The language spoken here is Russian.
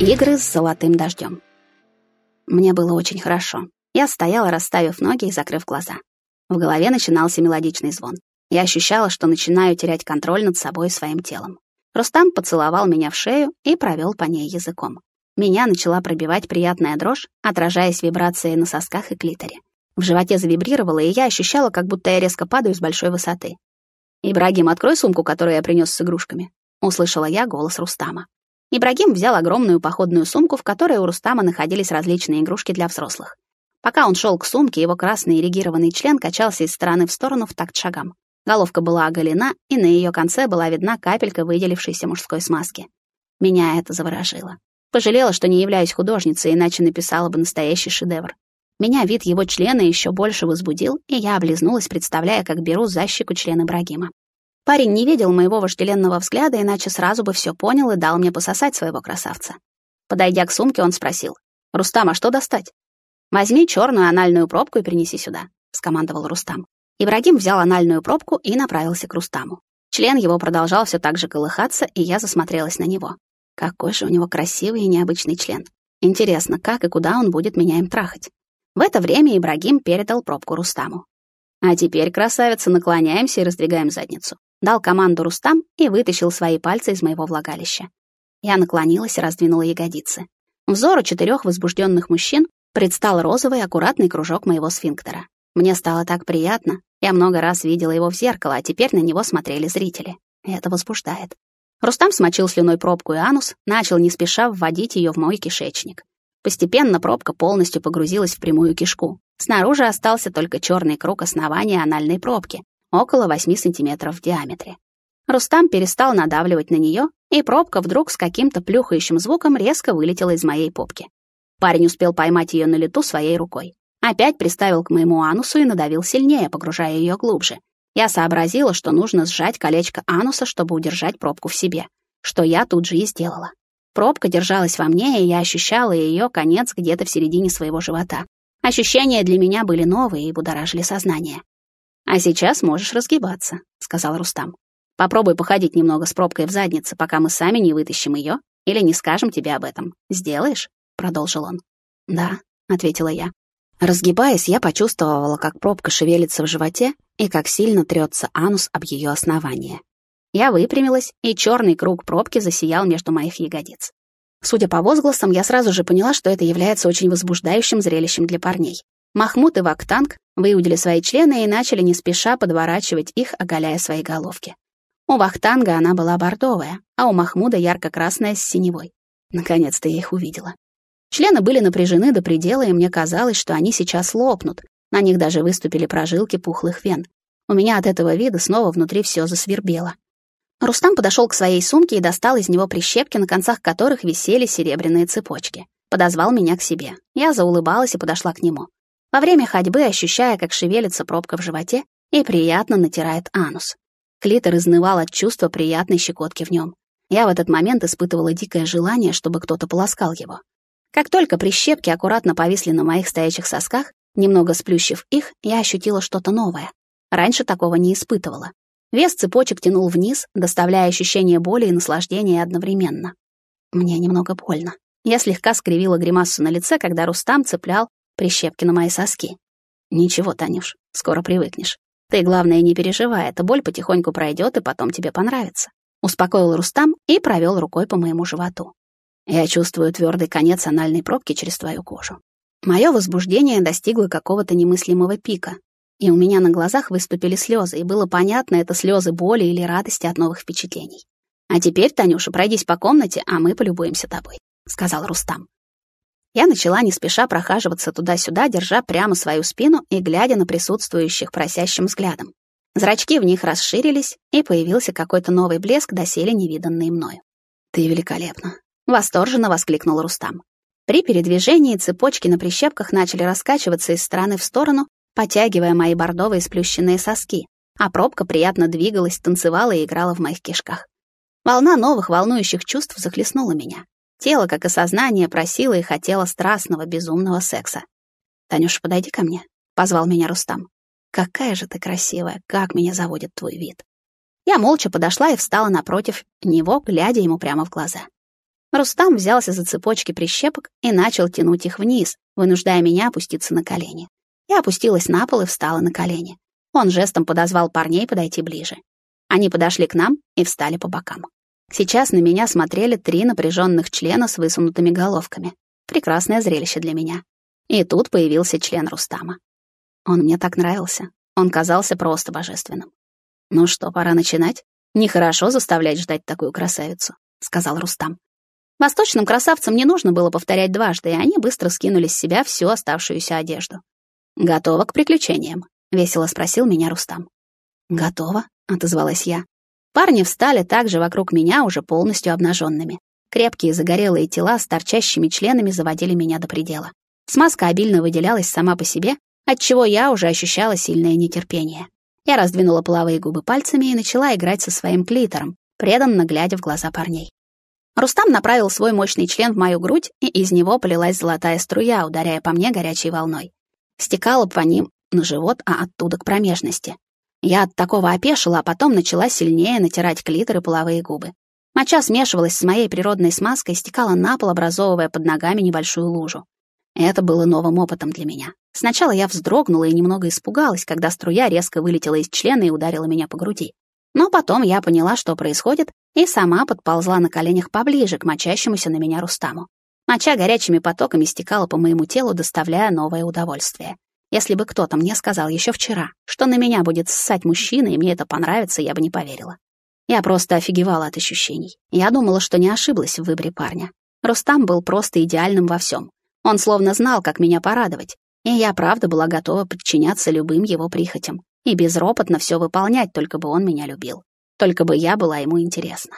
Игры с золотым дождем. Мне было очень хорошо. Я стояла, расставив ноги и закрыв глаза. В голове начинался мелодичный звон. Я ощущала, что начинаю терять контроль над собой и своим телом. Рустам поцеловал меня в шею и провел по ней языком. Меня начала пробивать приятная дрожь, отражаясь вибрацией на сосках и клиторе. В животе завибрировало, и я ощущала, как будто я резко падаю с большой высоты. «Ибрагим, открой сумку, которую я принес с игрушками», — услышала я голос Рустама. Ибрагим взял огромную походную сумку, в которой у Рустама находились различные игрушки для взрослых. Пока он шел к сумке, его красный эрегированный член качался из стороны в сторону в такт шагам. Головка была оголена, и на ее конце была видна капелька выделившейся мужской смазки. Меня это заворожило. Пожалела, что не являюсь художницей, иначе написала бы настоящий шедевр. Меня вид его члена еще больше возбудил, и я облизнулась, представляя, как беру за щеку член Ибрагима. Парень не видел моего вожделенного взгляда, иначе сразу бы все понял и дал мне пососать своего красавца. Подойдя к сумке, он спросил. «Рустам, а что достать?» «Возьми черную анальную пробку и принеси сюда», — скомандовал Рустам. Ибрагим взял анальную пробку и направился к Рустаму. Член его продолжал все так же колыхаться, и я засмотрелась на него. Какой же у него красивый и необычный член. Интересно, как и куда он будет меня им трахать. В это время Ибрагим передал пробку Рустаму. «А теперь, красавица, наклоняемся и раздвигаем задницу дал команду Рустам и вытащил свои пальцы из моего влагалища. Я наклонилась и раздвинула ягодицы. Взору четырех возбужденных мужчин предстал розовый аккуратный кружок моего сфинктера. Мне стало так приятно. Я много раз видела его в зеркало, а теперь на него смотрели зрители. Это возбуждает. Рустам смочил слюной пробку и анус, начал не спеша вводить ее в мой кишечник. Постепенно пробка полностью погрузилась в прямую кишку. Снаружи остался только черный круг основания анальной пробки, около 8 сантиметров в диаметре. Рустам перестал надавливать на нее, и пробка вдруг с каким-то плюхающим звуком резко вылетела из моей попки. Парень успел поймать ее на лету своей рукой. Опять приставил к моему анусу и надавил сильнее, погружая ее глубже. Я сообразила, что нужно сжать колечко ануса, чтобы удержать пробку в себе, что я тут же и сделала. Пробка держалась во мне, и я ощущала ее конец где-то в середине своего живота. Ощущения для меня были новые и будоражили сознание. «А сейчас можешь разгибаться», — сказал Рустам. «Попробуй походить немного с пробкой в заднице, пока мы сами не вытащим ее, или не скажем тебе об этом. Сделаешь?» — продолжил он. «Да», — ответила я. Разгибаясь, я почувствовала, как пробка шевелится в животе и как сильно трется анус об ее основание. Я выпрямилась, и черный круг пробки засиял между моих ягодиц. Судя по возгласам, я сразу же поняла, что это является очень возбуждающим зрелищем для парней. Махмуд и Вактанг выудили свои члены и начали не спеша подворачивать их, оголяя свои головки. У Вахтанга она была бордовая, а у Махмуда ярко-красная с синевой. Наконец-то я их увидела. Члены были напряжены до предела, и мне казалось, что они сейчас лопнут. На них даже выступили прожилки пухлых вен. У меня от этого вида снова внутри все засвербело. Рустам подошел к своей сумке и достал из него прищепки, на концах которых висели серебряные цепочки. Подозвал меня к себе. Я заулыбалась и подошла к нему. Во время ходьбы ощущая, как шевелится пробка в животе и приятно натирает анус. Клитор изнывал от чувства приятной щекотки в нем. Я в этот момент испытывала дикое желание, чтобы кто-то полоскал его. Как только прищепки аккуратно повисли на моих стоячих сосках, немного сплющив их, я ощутила что-то новое. Раньше такого не испытывала. Вес цепочек тянул вниз, доставляя ощущение боли и наслаждения одновременно. Мне немного больно. Я слегка скривила гримасу на лице, когда Рустам цеплял прищепки на мои соски. Ничего, Танюш, скоро привыкнешь. Ты, главное, не переживай, эта боль потихоньку пройдет и потом тебе понравится. Успокоил Рустам и провел рукой по моему животу. Я чувствую твердый конец анальной пробки через твою кожу. Мое возбуждение достигло какого-то немыслимого пика, и у меня на глазах выступили слезы, и было понятно, это слезы боли или радости от новых впечатлений. «А теперь, Танюша, пройдись по комнате, а мы полюбуемся тобой», — сказал Рустам. Я начала не спеша прохаживаться туда-сюда, держа прямо свою спину и глядя на присутствующих просящим взглядом. Зрачки в них расширились, и появился какой-то новый блеск, доселе невиданный мною. «Ты великолепна!» — восторженно воскликнул Рустам. При передвижении цепочки на прищепках начали раскачиваться из стороны в сторону, потягивая мои бордовые сплющенные соски, а пробка приятно двигалась, танцевала и играла в моих кишках. Волна новых волнующих чувств захлестнула меня. Тело, как и сознание, просило и хотело страстного, безумного секса. «Танюша, подойди ко мне», — позвал меня Рустам. «Какая же ты красивая, как меня заводит твой вид». Я молча подошла и встала напротив него, глядя ему прямо в глаза. Рустам взялся за цепочки прищепок и начал тянуть их вниз, вынуждая меня опуститься на колени. Я опустилась на пол и встала на колени. Он жестом подозвал парней подойти ближе. Они подошли к нам и встали по бокам. Сейчас на меня смотрели три напряженных члена с высунутыми головками. Прекрасное зрелище для меня. И тут появился член Рустама. Он мне так нравился. Он казался просто божественным. «Ну что, пора начинать? Нехорошо заставлять ждать такую красавицу», — сказал Рустам. Восточным красавцам не нужно было повторять дважды, и они быстро скинули с себя всю оставшуюся одежду. «Готова к приключениям?» — весело спросил меня Рустам. «Готова», — отозвалась я. Парни встали также вокруг меня, уже полностью обнаженными. Крепкие загорелые тела с торчащими членами заводили меня до предела. Смазка обильно выделялась сама по себе, отчего я уже ощущала сильное нетерпение. Я раздвинула половые губы пальцами и начала играть со своим клитором, преданно глядя в глаза парней. Рустам направил свой мощный член в мою грудь, и из него полилась золотая струя, ударяя по мне горячей волной. Стекала по ним на живот, а оттуда к промежности. Я от такого опешила, а потом начала сильнее натирать клитор и половые губы. Моча смешивалась с моей природной смазкой и стекала на пол, образовывая под ногами небольшую лужу. Это было новым опытом для меня. Сначала я вздрогнула и немного испугалась, когда струя резко вылетела из члена и ударила меня по груди. Но потом я поняла, что происходит, и сама подползла на коленях поближе к мочащемуся на меня Рустаму. Моча горячими потоками стекала по моему телу, доставляя новое удовольствие. Если бы кто-то мне сказал еще вчера, что на меня будет ссать мужчина, и мне это понравится, я бы не поверила. Я просто офигевала от ощущений. Я думала, что не ошиблась в выборе парня. Рустам был просто идеальным во всем. Он словно знал, как меня порадовать, и я правда была готова подчиняться любым его прихотям и безропотно все выполнять, только бы он меня любил. Только бы я была ему интересна.